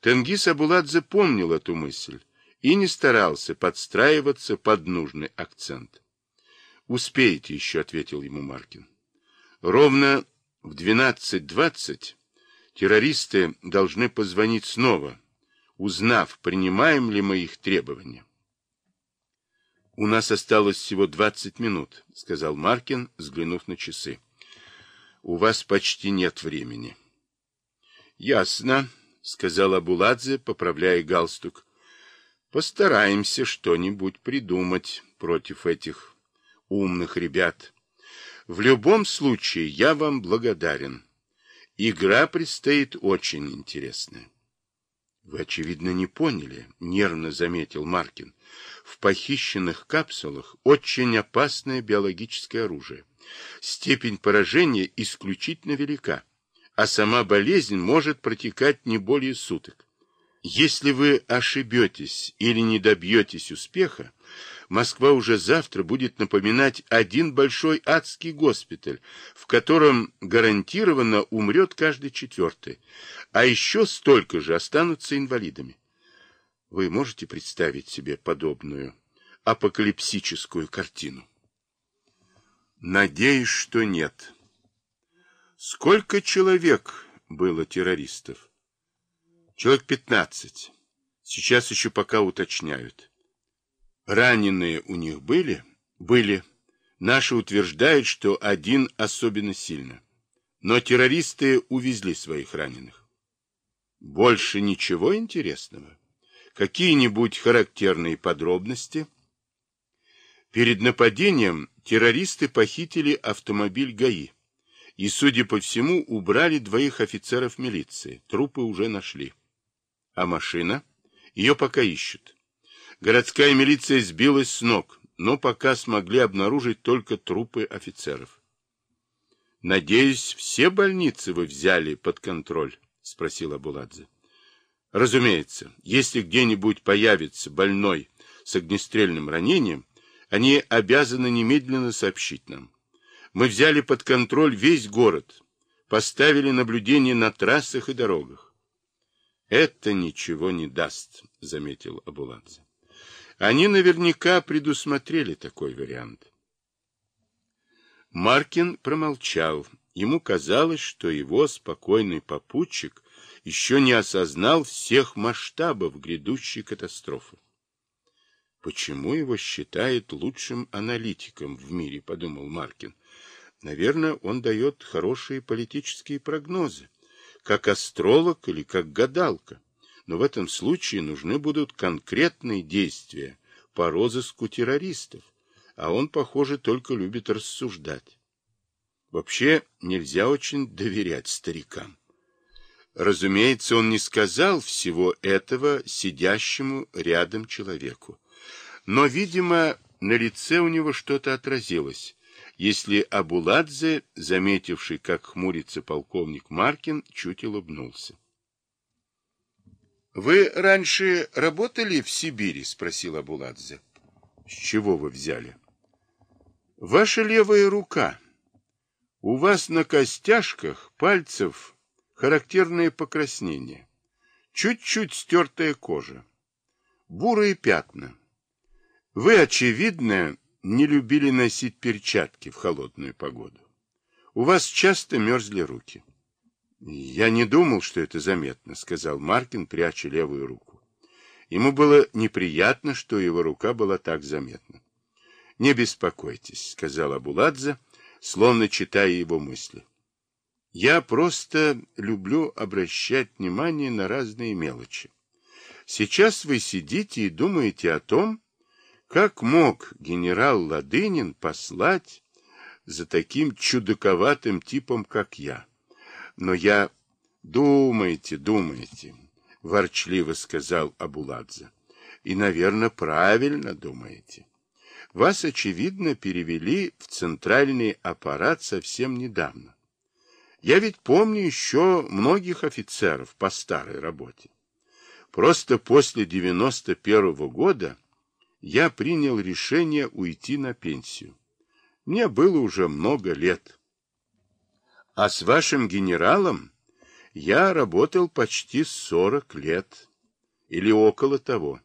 Тенгиз Абуладзе помнил эту мысль и не старался подстраиваться под нужный акцент. «Успеете еще», — ответил ему Маркин. «Ровно в 12.20 террористы должны позвонить снова, узнав, принимаем ли мы их требования». «У нас осталось всего 20 минут», — сказал Маркин, взглянув на часы. «У вас почти нет времени». «Ясно», — сказал Абуладзе, поправляя галстук. «Постараемся что-нибудь придумать против этих умных ребят. В любом случае, я вам благодарен. Игра предстоит очень интересная». «Вы, очевидно, не поняли», — нервно заметил Маркин. «В похищенных капсулах очень опасное биологическое оружие. Степень поражения исключительно велика а сама болезнь может протекать не более суток. Если вы ошибетесь или не добьетесь успеха, Москва уже завтра будет напоминать один большой адский госпиталь, в котором гарантированно умрет каждый четвертый, а еще столько же останутся инвалидами. Вы можете представить себе подобную апокалипсическую картину? Надеюсь, что нет. Сколько человек было террористов? Человек 15. Сейчас еще пока уточняют. Раненые у них были? Были. Наши утверждают, что один особенно сильно. Но террористы увезли своих раненых. Больше ничего интересного? Какие-нибудь характерные подробности? Перед нападением террористы похитили автомобиль ГАИ и, судя по всему, убрали двоих офицеров милиции. Трупы уже нашли. А машина? Ее пока ищут. Городская милиция сбилась с ног, но пока смогли обнаружить только трупы офицеров. «Надеюсь, все больницы вы взяли под контроль?» — спросил Абуладзе. «Разумеется, если где-нибудь появится больной с огнестрельным ранением, они обязаны немедленно сообщить нам. Мы взяли под контроль весь город, поставили наблюдение на трассах и дорогах. Это ничего не даст, заметил Абуладзе. Они наверняка предусмотрели такой вариант. Маркин промолчал. Ему казалось, что его спокойный попутчик еще не осознал всех масштабов грядущей катастрофы. Почему его считают лучшим аналитиком в мире, подумал Маркин. Наверное, он дает хорошие политические прогнозы, как астролог или как гадалка. Но в этом случае нужны будут конкретные действия по розыску террористов, а он, похоже, только любит рассуждать. Вообще нельзя очень доверять старикам. Разумеется, он не сказал всего этого сидящему рядом человеку. Но, видимо, на лице у него что-то отразилось, если Абуладзе, заметивший, как хмурится полковник Маркин, чуть улыбнулся. — Вы раньше работали в Сибири? — спросил Абуладзе. — С чего вы взяли? — Ваша левая рука. У вас на костяшках пальцев характерное покраснение. Чуть-чуть стертая кожа. Бурые пятна. Вы, очевидно, не любили носить перчатки в холодную погоду. У вас часто мерзли руки. Я не думал, что это заметно, сказал Маркин, пряча левую руку. Ему было неприятно, что его рука была так заметна. Не беспокойтесь, сказал Абуладзе, словно читая его мысли. Я просто люблю обращать внимание на разные мелочи. Сейчас вы сидите и думаете о том, как мог генерал Ладынин послать за таким чудаковатым типом, как я? Но я... Думаете, думаете, ворчливо сказал Абуладзе. И, наверное, правильно думаете. Вас, очевидно, перевели в центральный аппарат совсем недавно. Я ведь помню еще многих офицеров по старой работе. Просто после девяносто первого года я принял решение уйти на пенсию. Мне было уже много лет. А с вашим генералом Я работал почти сорок лет, или около того.